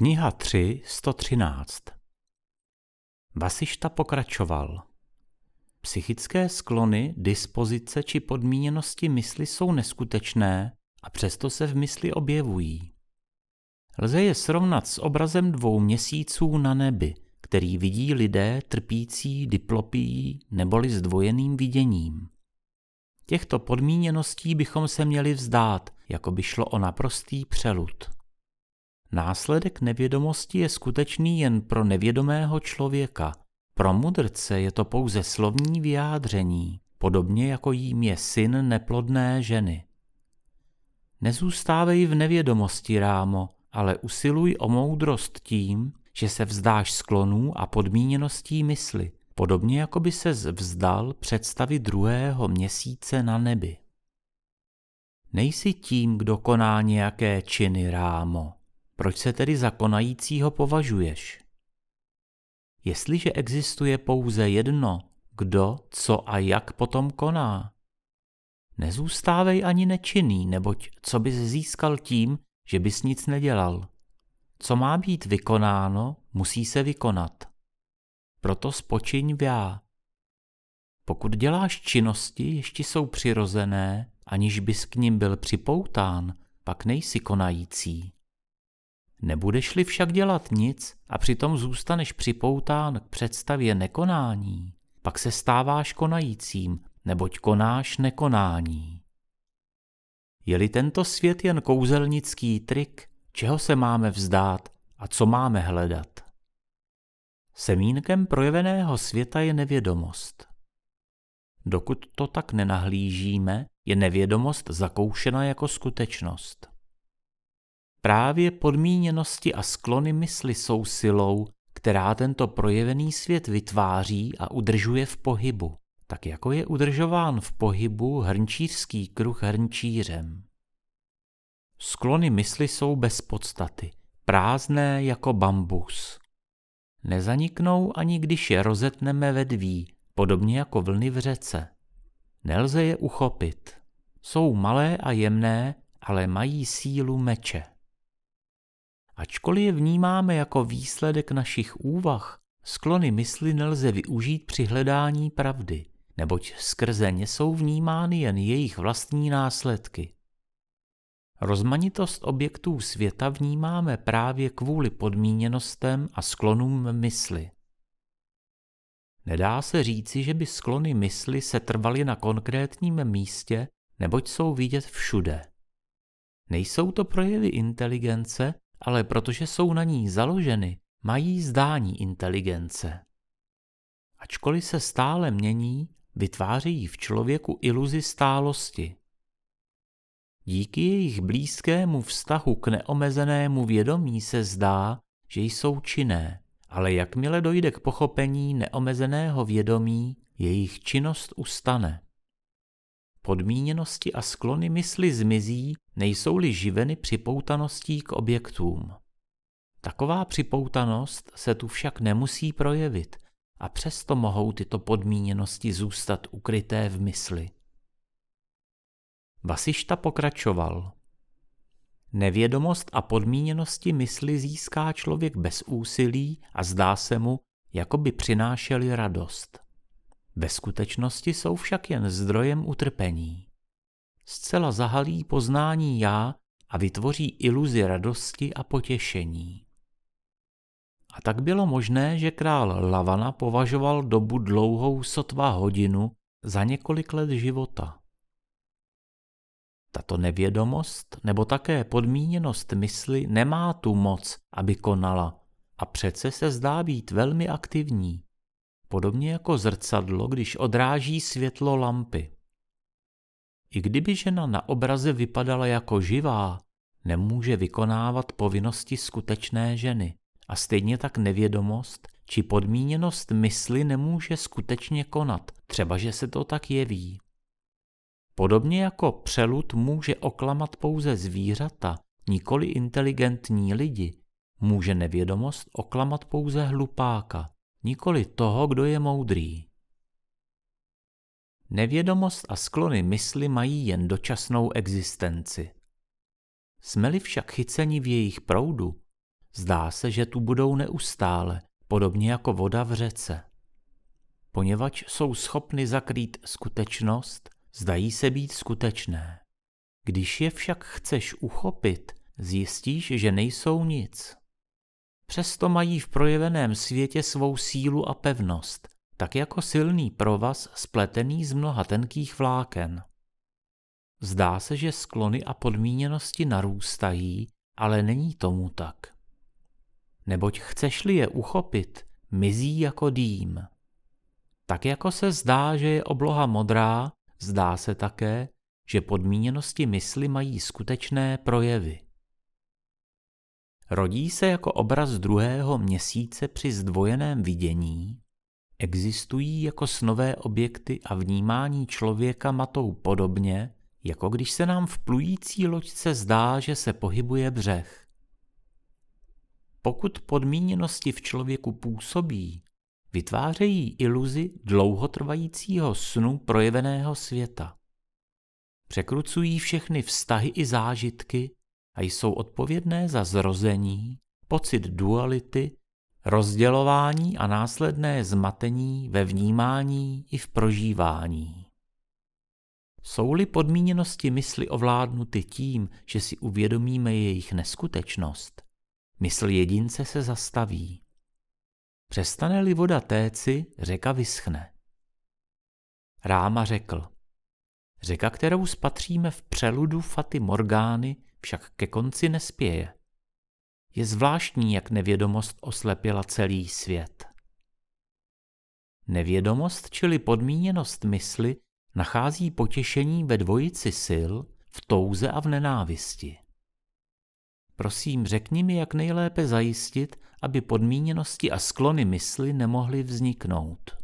Kniha 3, 113 Vasišta pokračoval. Psychické sklony, dispozice či podmíněnosti mysli jsou neskutečné a přesto se v mysli objevují. Lze je srovnat s obrazem dvou měsíců na nebi, který vidí lidé trpící diplopií neboli zdvojeným viděním. Těchto podmíněností bychom se měli vzdát, jako by šlo o naprostý přelud. Následek nevědomosti je skutečný jen pro nevědomého člověka. Pro mudrce je to pouze slovní vyjádření, podobně jako jím je syn neplodné ženy. Nezůstávej v nevědomosti, Rámo, ale usiluj o moudrost tím, že se vzdáš sklonů a podmíněností mysli, podobně jako by se vzdal představy druhého měsíce na nebi. Nejsi tím, kdo koná nějaké činy, Rámo, proč se tedy za konajícího považuješ? Jestliže existuje pouze jedno, kdo, co a jak potom koná, nezůstávej ani nečinný, neboť co bys získal tím, že bys nic nedělal. Co má být vykonáno, musí se vykonat. Proto spočiň v já. Pokud děláš činnosti, ještě jsou přirozené, aniž bys k ním byl připoután, pak nejsi konající. Nebudeš-li však dělat nic a přitom zůstaneš připoután k představě nekonání, pak se stáváš konajícím, neboť konáš nekonání. Je-li tento svět jen kouzelnický trik, čeho se máme vzdát a co máme hledat? Semínkem projeveného světa je nevědomost. Dokud to tak nenahlížíme, je nevědomost zakoušena jako skutečnost. Právě podmíněnosti a sklony mysli jsou silou, která tento projevený svět vytváří a udržuje v pohybu, tak jako je udržován v pohybu hrnčířský kruh hrnčířem. Sklony mysli jsou bez podstaty, prázdné jako bambus. Nezaniknou ani když je rozetneme ve dví, podobně jako vlny v řece. Nelze je uchopit. Jsou malé a jemné, ale mají sílu meče. Ačkoliv je vnímáme jako výsledek našich úvah, sklony mysli nelze využít při hledání pravdy, neboť skrze ně jsou vnímány jen jejich vlastní následky. Rozmanitost objektů světa vnímáme právě kvůli podmíněnostem a sklonům mysli. Nedá se říci, že by sklony mysli se trvaly na konkrétním místě, neboť jsou vidět všude. Nejsou to projevy inteligence, ale protože jsou na ní založeny, mají zdání inteligence. Ačkoliv se stále mění, vytvářejí v člověku iluzi stálosti. Díky jejich blízkému vztahu k neomezenému vědomí se zdá, že jsou činné, ale jakmile dojde k pochopení neomezeného vědomí, jejich činnost ustane. Podmíněnosti a sklony mysli zmizí, nejsou-li živeny připoutaností k objektům. Taková připoutanost se tu však nemusí projevit a přesto mohou tyto podmíněnosti zůstat ukryté v mysli. Vasišta pokračoval. Nevědomost a podmíněnosti mysli získá člověk bez úsilí a zdá se mu, jako by přinášeli radost. Ve skutečnosti jsou však jen zdrojem utrpení. Zcela zahalí poznání já a vytvoří iluzi radosti a potěšení. A tak bylo možné, že král Lavana považoval dobu dlouhou sotva hodinu za několik let života. Tato nevědomost nebo také podmíněnost mysli nemá tu moc, aby konala a přece se zdá být velmi aktivní podobně jako zrcadlo, když odráží světlo lampy. I kdyby žena na obraze vypadala jako živá, nemůže vykonávat povinnosti skutečné ženy a stejně tak nevědomost či podmíněnost mysli nemůže skutečně konat, třeba že se to tak jeví. Podobně jako přelud může oklamat pouze zvířata, nikoli inteligentní lidi, může nevědomost oklamat pouze hlupáka nikoli toho, kdo je moudrý. Nevědomost a sklony mysli mají jen dočasnou existenci. Jsme-li však chyceni v jejich proudu, zdá se, že tu budou neustále, podobně jako voda v řece. Poněvadž jsou schopny zakrýt skutečnost, zdají se být skutečné. Když je však chceš uchopit, zjistíš, že nejsou nic. Přesto mají v projeveném světě svou sílu a pevnost, tak jako silný provaz spletený z mnoha tenkých vláken. Zdá se, že sklony a podmíněnosti narůstají, ale není tomu tak. Neboť chceš-li je uchopit, mizí jako dým. Tak jako se zdá, že je obloha modrá, zdá se také, že podmíněnosti mysli mají skutečné projevy. Rodí se jako obraz druhého měsíce při zdvojeném vidění, existují jako snové objekty a vnímání člověka matou podobně, jako když se nám v plující loďce zdá, že se pohybuje břeh. Pokud podmíněnosti v člověku působí, vytvářejí iluzi dlouhotrvajícího snu projeveného světa. Překrucují všechny vztahy i zážitky a jsou odpovědné za zrození, pocit duality, rozdělování a následné zmatení ve vnímání i v prožívání. Jsou-li podmíněnosti mysli ovládnuty tím, že si uvědomíme jejich neskutečnost, mysl jedince se zastaví. Přestane-li voda téci, řeka vyschne. Ráma řekl, řeka, kterou spatříme v přeludu Faty Morgány, však ke konci nespěje. Je zvláštní, jak nevědomost oslepila celý svět. Nevědomost, čili podmíněnost mysli, nachází potěšení ve dvojici sil, v touze a v nenávisti. Prosím, řekni mi, jak nejlépe zajistit, aby podmíněnosti a sklony mysli nemohly vzniknout.